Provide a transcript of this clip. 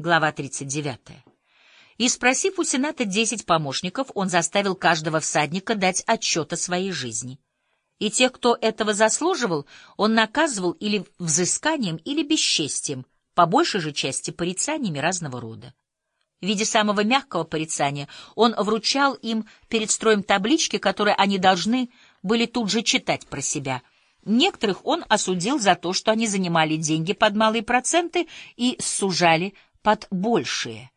Глава 39. И спросив у Сената десять помощников, он заставил каждого всадника дать отчет о своей жизни. И тех, кто этого заслуживал, он наказывал или взысканием, или бесчестием, по большей же части порицаниями разного рода. В виде самого мягкого порицания он вручал им перед строем таблички, которые они должны были тут же читать про себя. Некоторых он осудил за то, что они занимали деньги под малые проценты и сужали под большие.